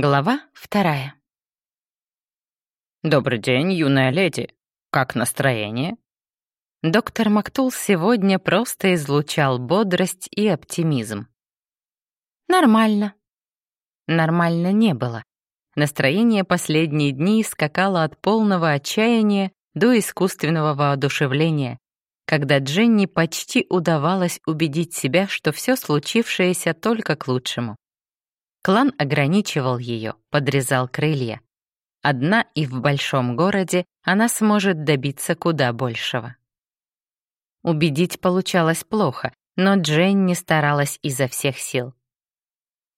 Глава вторая. «Добрый день, юная леди. Как настроение?» Доктор Мактул сегодня просто излучал бодрость и оптимизм. «Нормально». Нормально не было. Настроение последние дни скакало от полного отчаяния до искусственного воодушевления, когда Дженни почти удавалось убедить себя, что все случившееся только к лучшему. Клан ограничивал ее, подрезал крылья. Одна и в большом городе она сможет добиться куда большего. Убедить получалось плохо, но Дженни старалась изо всех сил.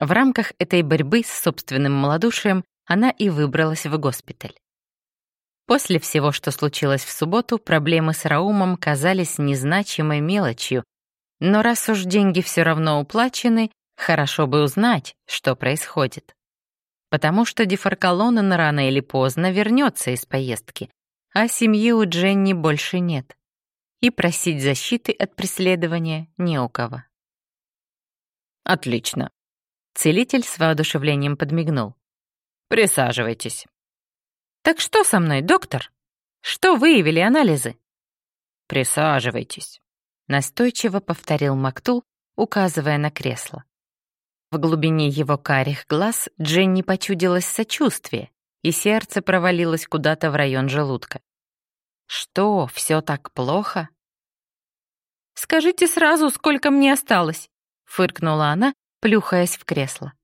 В рамках этой борьбы с собственным малодушием она и выбралась в госпиталь. После всего, что случилось в субботу, проблемы с Раумом казались незначимой мелочью, но раз уж деньги все равно уплачены, Хорошо бы узнать, что происходит. Потому что Дефаркалонен рано или поздно вернется из поездки, а семьи у Дженни больше нет. И просить защиты от преследования не у кого. «Отлично», — целитель с воодушевлением подмигнул. «Присаживайтесь». «Так что со мной, доктор? Что выявили анализы?» «Присаживайтесь», — настойчиво повторил Мактул, указывая на кресло. В глубине его карих глаз Дженни почудилось сочувствие, и сердце провалилось куда-то в район желудка. Что, все так плохо? «Скажите сразу, сколько мне осталось», — фыркнула она, плюхаясь в кресло.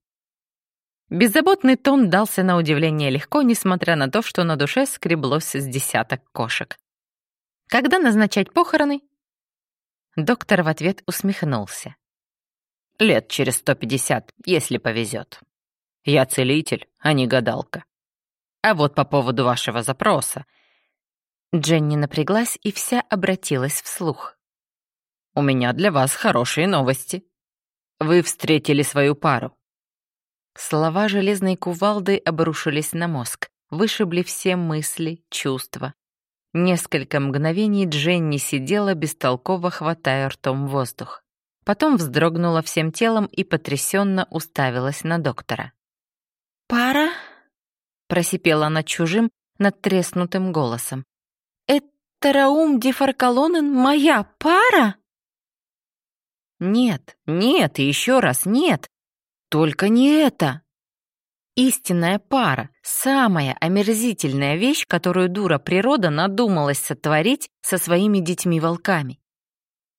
Беззаботный тон дался на удивление легко, несмотря на то, что на душе скреблось с десяток кошек. «Когда назначать похороны?» Доктор в ответ усмехнулся. Лет через сто пятьдесят, если повезет. Я целитель, а не гадалка. А вот по поводу вашего запроса. Дженни напряглась и вся обратилась вслух. У меня для вас хорошие новости. Вы встретили свою пару. Слова железной кувалды обрушились на мозг, вышибли все мысли, чувства. Несколько мгновений Дженни сидела, бестолково хватая ртом воздух. Потом вздрогнула всем телом и потрясенно уставилась на доктора. «Пара?» — просипела она чужим, надтреснутым голосом. «Это Раум Дефаркалонен моя пара?» «Нет, нет и еще раз нет. Только не это!» Истинная пара — самая омерзительная вещь, которую дура природа надумалась сотворить со своими детьми-волками.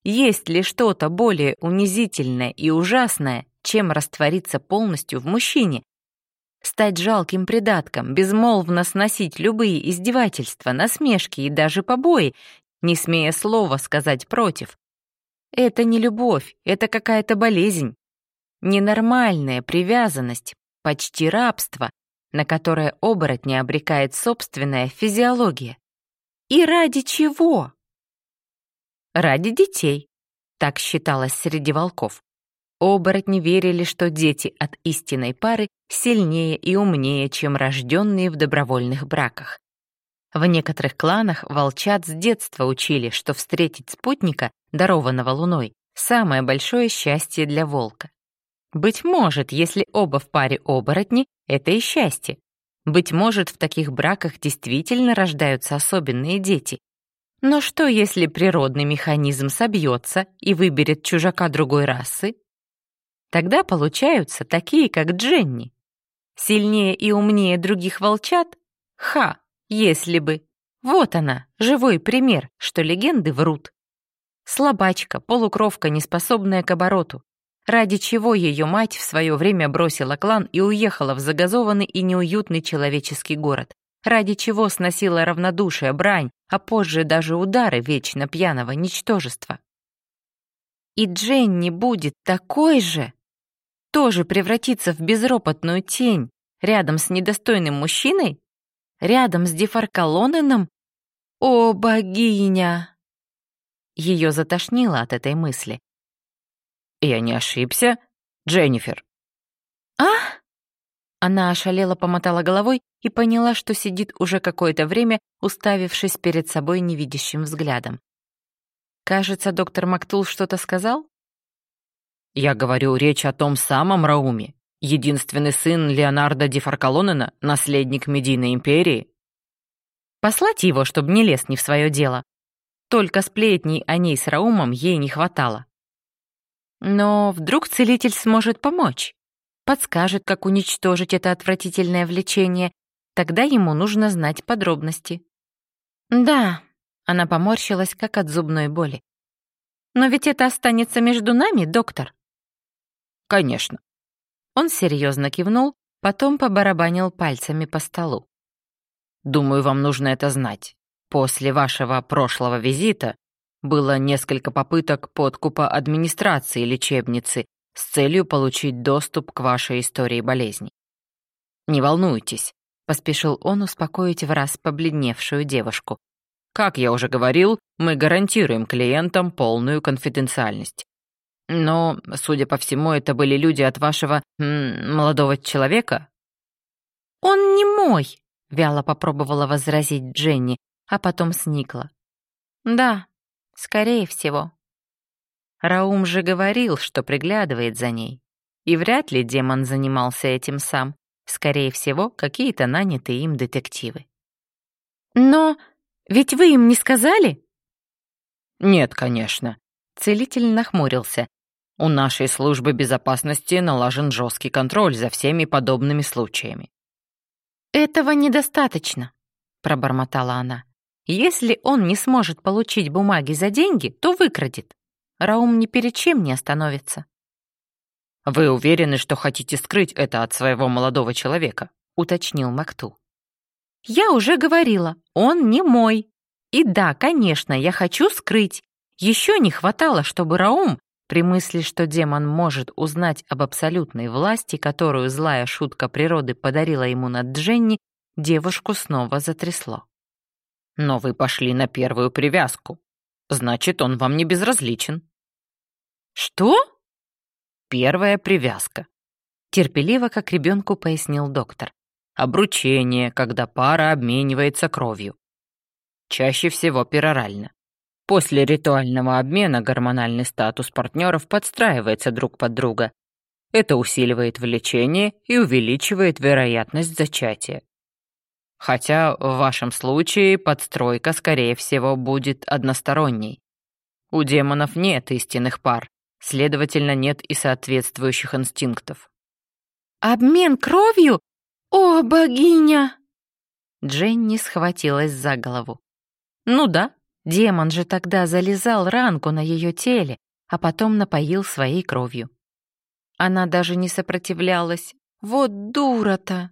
Есть ли что-то более унизительное и ужасное, чем раствориться полностью в мужчине? Стать жалким придатком, безмолвно сносить любые издевательства, насмешки и даже побои, не смея слова сказать против. Это не любовь, это какая-то болезнь. Ненормальная привязанность, почти рабство, на которое оборотня обрекает собственная физиология. И ради чего? Ради детей. Так считалось среди волков. Оборотни верили, что дети от истинной пары сильнее и умнее, чем рожденные в добровольных браках. В некоторых кланах волчат с детства учили, что встретить спутника, дарованного луной, самое большое счастье для волка. Быть может, если оба в паре оборотни, это и счастье. Быть может, в таких браках действительно рождаются особенные дети, но что, если природный механизм собьется и выберет чужака другой расы? Тогда получаются такие, как Дженни. Сильнее и умнее других волчат? Ха, если бы. Вот она, живой пример, что легенды врут. Слабачка, полукровка, неспособная к обороту. Ради чего ее мать в свое время бросила клан и уехала в загазованный и неуютный человеческий город ради чего сносила равнодушие, брань, а позже даже удары вечно пьяного ничтожества. И Дженни будет такой же, тоже превратится в безропотную тень рядом с недостойным мужчиной? Рядом с Дефаркалоненом? О, богиня! Ее затошнило от этой мысли. «Я не ошибся, Дженнифер?» «А?» Она ошалела помотала головой и поняла, что сидит уже какое-то время, уставившись перед собой невидящим взглядом. «Кажется, доктор Мактул что-то сказал?» «Я говорю речь о том самом Рауме. Единственный сын Леонардо Ди Фаркалонена, наследник Медийной империи. Послать его, чтобы не лез не в свое дело. Только сплетней о ней с Раумом ей не хватало. Но вдруг целитель сможет помочь, подскажет, как уничтожить это отвратительное влечение, тогда ему нужно знать подробности. Да, она поморщилась, как от зубной боли. Но ведь это останется между нами, доктор. Конечно. Он серьезно кивнул, потом побарабанил пальцами по столу. Думаю, вам нужно это знать. После вашего прошлого визита было несколько попыток подкупа администрации лечебницы с целью получить доступ к вашей истории болезни. Не волнуйтесь, поспешил он успокоить в раз побледневшую девушку. Как я уже говорил, мы гарантируем клиентам полную конфиденциальность. Но, судя по всему, это были люди от вашего молодого человека. Он не мой, вяло попробовала возразить Дженни, а потом сникла. Да, скорее всего. Раум же говорил, что приглядывает за ней. И вряд ли демон занимался этим сам. Скорее всего, какие-то нанятые им детективы. Но ведь вы им не сказали? Нет, конечно. Целитель нахмурился. У нашей службы безопасности налажен жесткий контроль за всеми подобными случаями. «Этого недостаточно», — пробормотала она. «Если он не сможет получить бумаги за деньги, то выкрадет. Раум ни перед чем не остановится». «Вы уверены, что хотите скрыть это от своего молодого человека?» — уточнил Макту. «Я уже говорила, он не мой. И да, конечно, я хочу скрыть. Еще не хватало, чтобы Раум при мысли, что демон может узнать об абсолютной власти, которую злая шутка природы подарила ему над Дженни, девушку снова затрясло. «Но вы пошли на первую привязку. Значит, он вам не безразличен». «Что?» «Первая привязка», — терпеливо, как ребенку пояснил доктор. «Обручение, когда пара обменивается кровью. Чаще всего перорально. После ритуального обмена гормональный статус партнеров подстраивается друг под друга. Это усиливает влечение и увеличивает вероятность зачатия. Хотя в вашем случае подстройка, скорее всего, будет односторонней. У демонов нет истинных пар, следовательно, нет и соответствующих инстинктов. «Обмен кровью? О, богиня!» Дженни схватилась за голову. «Ну да, Демон же тогда залезал ранку на ее теле, а потом напоил своей кровью. Она даже не сопротивлялась. Вот дура-то!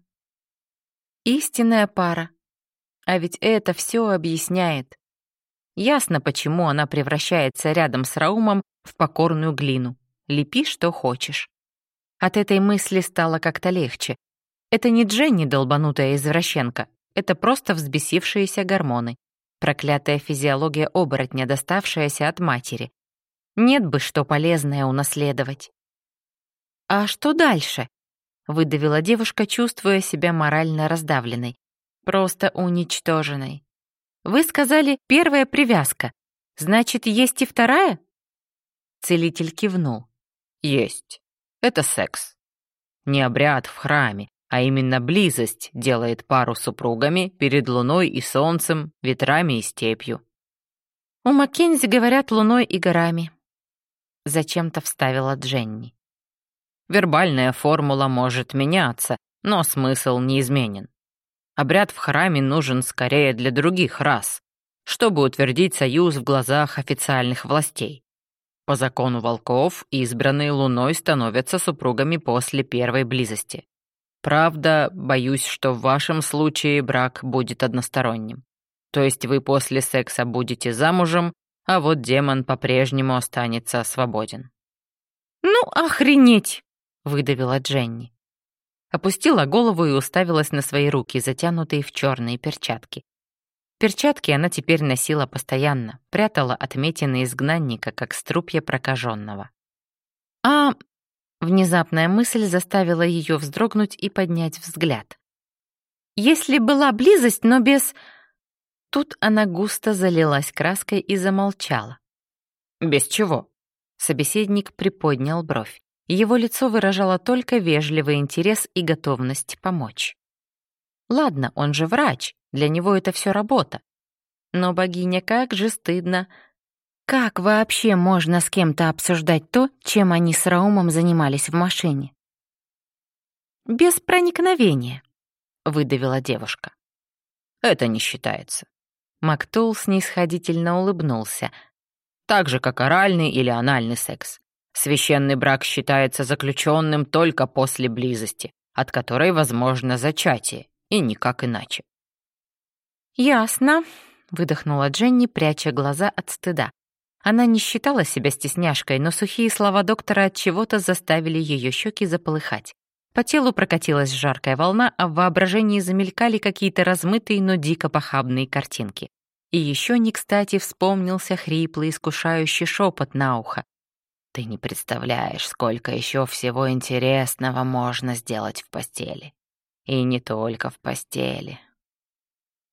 Истинная пара. А ведь это все объясняет. Ясно, почему она превращается рядом с Раумом в покорную глину. Лепи, что хочешь. От этой мысли стало как-то легче. Это не Дженни долбанутая извращенка, это просто взбесившиеся гормоны. Проклятая физиология оборотня, доставшаяся от матери. Нет бы что полезное унаследовать. «А что дальше?» — выдавила девушка, чувствуя себя морально раздавленной. Просто уничтоженной. «Вы сказали, первая привязка. Значит, есть и вторая?» Целитель кивнул. «Есть. Это секс. Не обряд в храме, а именно близость делает пару супругами перед луной и солнцем, ветрами и степью. «У Маккензи говорят луной и горами», — зачем-то вставила Дженни. Вербальная формула может меняться, но смысл неизменен. Обряд в храме нужен скорее для других рас, чтобы утвердить союз в глазах официальных властей. По закону волков избранные луной становятся супругами после первой близости. Правда, боюсь, что в вашем случае брак будет односторонним. То есть вы после секса будете замужем, а вот демон по-прежнему останется свободен». «Ну, охренеть!» — выдавила Дженни. Опустила голову и уставилась на свои руки, затянутые в черные перчатки. Перчатки она теперь носила постоянно, прятала отметины изгнанника, как струпья прокаженного. «А Внезапная мысль заставила ее вздрогнуть и поднять взгляд. «Если была близость, но без...» Тут она густо залилась краской и замолчала. «Без чего?» Собеседник приподнял бровь. Его лицо выражало только вежливый интерес и готовность помочь. Ладно, он же врач, для него это все работа. Но богиня, как же стыдно. Как вообще можно с кем-то обсуждать то, чем они с Раумом занимались в машине? «Без проникновения», — выдавила девушка. «Это не считается». Мактул снисходительно улыбнулся. «Так же, как оральный или анальный секс. Священный брак считается заключенным только после близости, от которой возможно зачатие, и никак иначе». «Ясно», — выдохнула Дженни, пряча глаза от стыда. Она не считала себя стесняшкой, но сухие слова доктора от чего-то заставили ее щеки заполыхать. По телу прокатилась жаркая волна, а в воображении замелькали какие-то размытые, но дико похабные картинки. И еще не кстати вспомнился хриплый, искушающий шепот на ухо. «Ты не представляешь, сколько еще всего интересного можно сделать в постели. И не только в постели».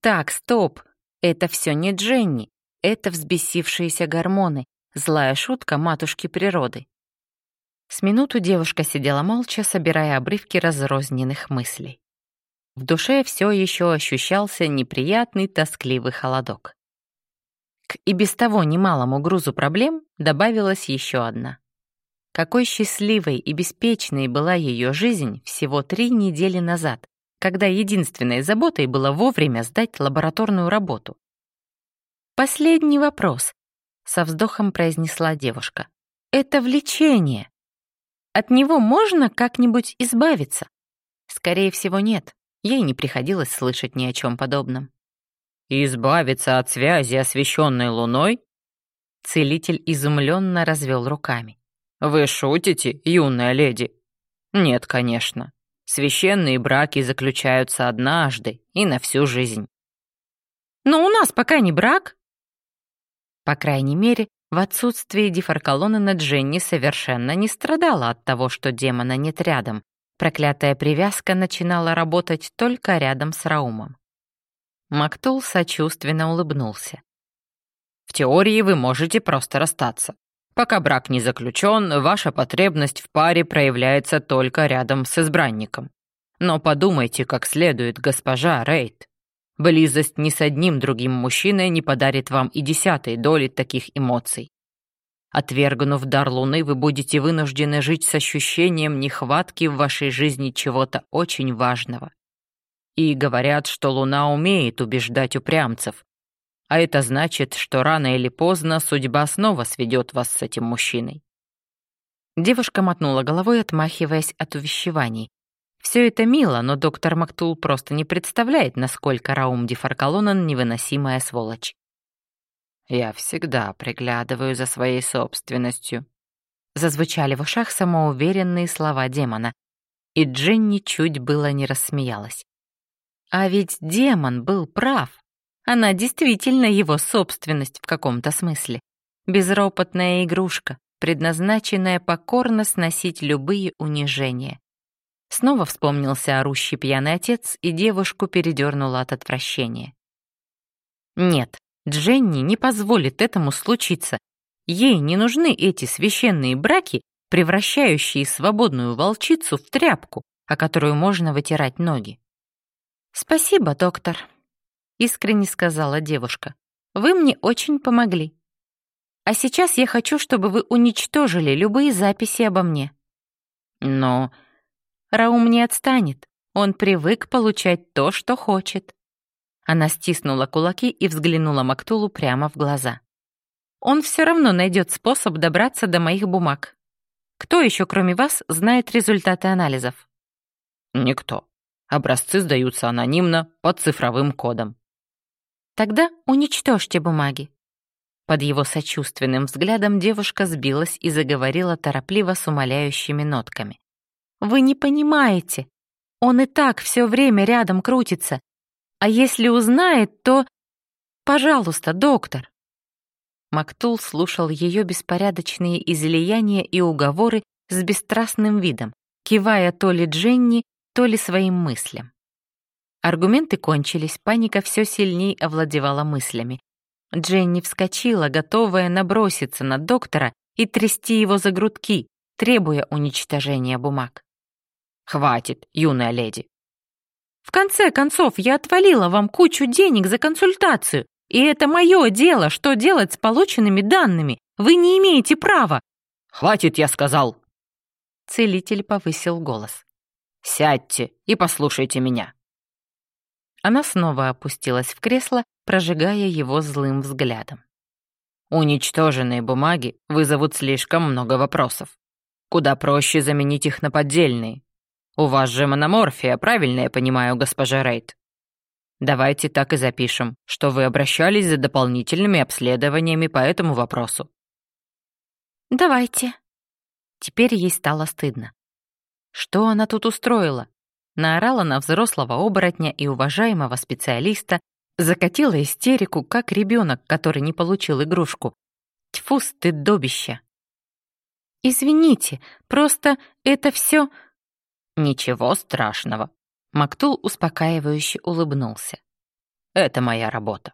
«Так, стоп! Это все не Дженни. Это взбесившиеся гормоны, злая шутка матушки природы. С минуту девушка сидела молча, собирая обрывки разрозненных мыслей. В душе все еще ощущался неприятный тоскливый холодок. К и без того немалому грузу проблем добавилась еще одна. Какой счастливой и беспечной была ее жизнь всего три недели назад, когда единственной заботой было вовремя сдать лабораторную работу. «Последний вопрос», — со вздохом произнесла девушка. «Это влечение. От него можно как-нибудь избавиться? Скорее всего, нет. Ей не приходилось слышать ни о чем подобном. «Избавиться от связи, освещенной луной?» Целитель изумленно развел руками. «Вы шутите, юная леди?» «Нет, конечно. Священные браки заключаются однажды и на всю жизнь». «Но у нас пока не брак». По крайней мере, в отсутствии Дифаркалонена Дженни совершенно не страдала от того, что демона нет рядом. Проклятая привязка начинала работать только рядом с Раумом. Мактул сочувственно улыбнулся. «В теории вы можете просто расстаться. Пока брак не заключен, ваша потребность в паре проявляется только рядом с избранником. Но подумайте как следует, госпожа Рейд. Близость ни с одним другим мужчиной не подарит вам и десятой доли таких эмоций. Отвергнув дар Луны, вы будете вынуждены жить с ощущением нехватки в вашей жизни чего-то очень важного. И говорят, что Луна умеет убеждать упрямцев. А это значит, что рано или поздно судьба снова сведет вас с этим мужчиной. Девушка мотнула головой, отмахиваясь от увещеваний. Все это мило, но доктор Мактул просто не представляет, насколько Раум Дефаркалонан невыносимая сволочь. «Я всегда приглядываю за своей собственностью», — зазвучали в ушах самоуверенные слова демона, и Дженни чуть было не рассмеялась. А ведь демон был прав. Она действительно его собственность в каком-то смысле. Безропотная игрушка, предназначенная покорно сносить любые унижения. Снова вспомнился орущий пьяный отец, и девушку передернуло от отвращения. Нет, Дженни не позволит этому случиться. Ей не нужны эти священные браки, превращающие свободную волчицу в тряпку, о которую можно вытирать ноги. «Спасибо, доктор», — искренне сказала девушка. «Вы мне очень помогли. А сейчас я хочу, чтобы вы уничтожили любые записи обо мне». «Но Раум не отстанет. Он привык получать то, что хочет. Она стиснула кулаки и взглянула Мактулу прямо в глаза. Он все равно найдет способ добраться до моих бумаг. Кто еще, кроме вас, знает результаты анализов? Никто. Образцы сдаются анонимно под цифровым кодом. Тогда уничтожьте бумаги. Под его сочувственным взглядом девушка сбилась и заговорила торопливо с умоляющими нотками. Вы не понимаете. Он и так все время рядом крутится. А если узнает, то... Пожалуйста, доктор. Мактул слушал ее беспорядочные излияния и уговоры с бесстрастным видом, кивая то ли Дженни, то ли своим мыслям. Аргументы кончились, паника все сильней овладевала мыслями. Дженни вскочила, готовая наброситься на доктора и трясти его за грудки, требуя уничтожения бумаг. «Хватит, юная леди!» «В конце концов, я отвалила вам кучу денег за консультацию, и это мое дело, что делать с полученными данными. Вы не имеете права!» «Хватит, я сказал!» Целитель повысил голос. «Сядьте и послушайте меня!» Она снова опустилась в кресло, прожигая его злым взглядом. Уничтоженные бумаги вызовут слишком много вопросов. Куда проще заменить их на поддельные. У вас же мономорфия, правильно я понимаю, госпожа Рейд? Давайте так и запишем, что вы обращались за дополнительными обследованиями по этому вопросу. Давайте. Теперь ей стало стыдно. Что она тут устроила? Наорала на взрослого оборотня и уважаемого специалиста, закатила истерику, как ребенок, который не получил игрушку. Тьфу, стыдобище. «Извините, просто это все...» «Ничего страшного», Мактул успокаивающе улыбнулся. «Это моя работа».